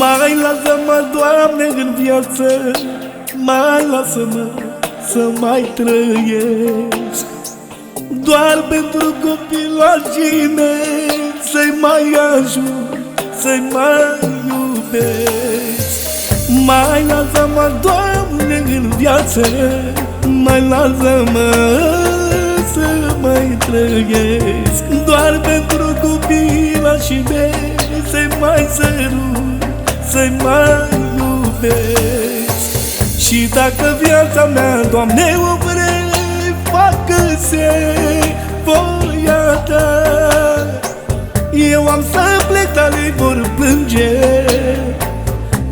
Mai lasă-mă, Doamne, în viață. Mai lasă-mă să mai trăiesc. Doar pentru copilașii mei Să-i mai ajut, să-i mai iubesc. Mai lasă-mă, Doamne, în viață. Mai lasă-mă să mai trăiesc. Doar pentru copilașii mei Să-i mai sărut, să-i mai iubesc. Și dacă viața mea, Doamne, o vrei Facă-se voia Ta. Eu am să plec, dar ei vor plânge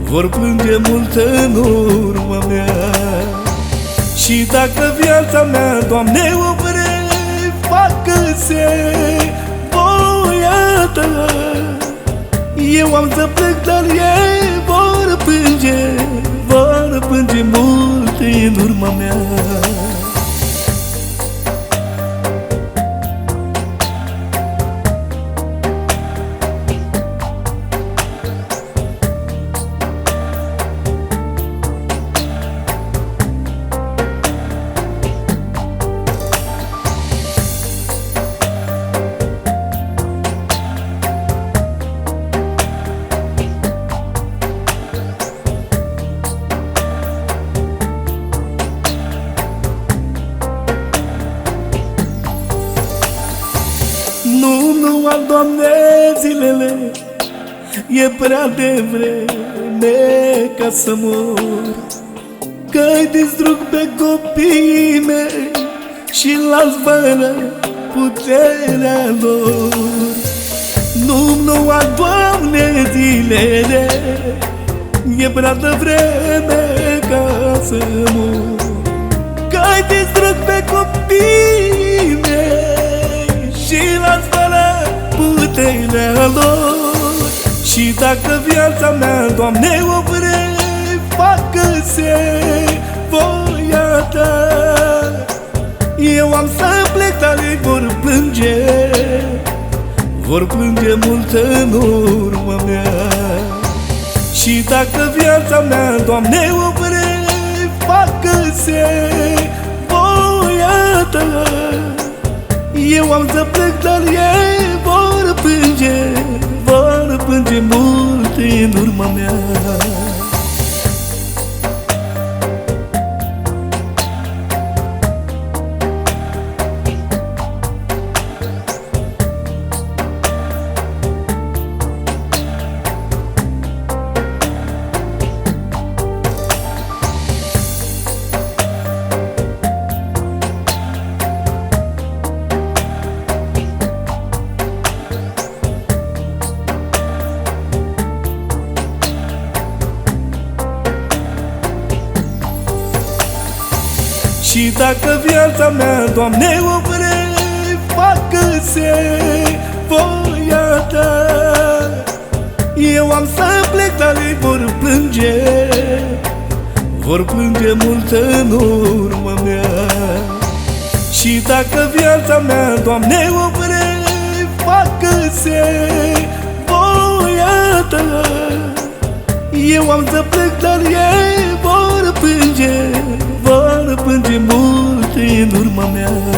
Vor plânge mult în urma mea. Și dacă viața mea, Doamne, o vrei Facă-se voia Ta eu am să plec, dar ei al Doamne, zilele E prea devreme ca să mor. Că-i distrug pe copiii mei Și las fără puterea lor. Nu, nu, al Doamne, zilele E prea devreme ca să mor. Că-i distrug pe copiii puterea lor Și dacă viața mea, Doamne, o vrei Facă-se voia Ta. Eu am să plec, dar ei vor plânge Vor plânge mult în urma mea. Și dacă viața mea, Doamne, o vrei Facă-se voia Ta. Eu am să plec, dar ei vor plânge Și dacă viața mea, Doamne, o vrei Facă-se voia Ta. Eu am să plec, dar ei vor plânge Vor plânge mult în urma mea. Și dacă viața mea, Doamne, o vrei Facă-se voia Ta. Eu am să plec, dar ei vor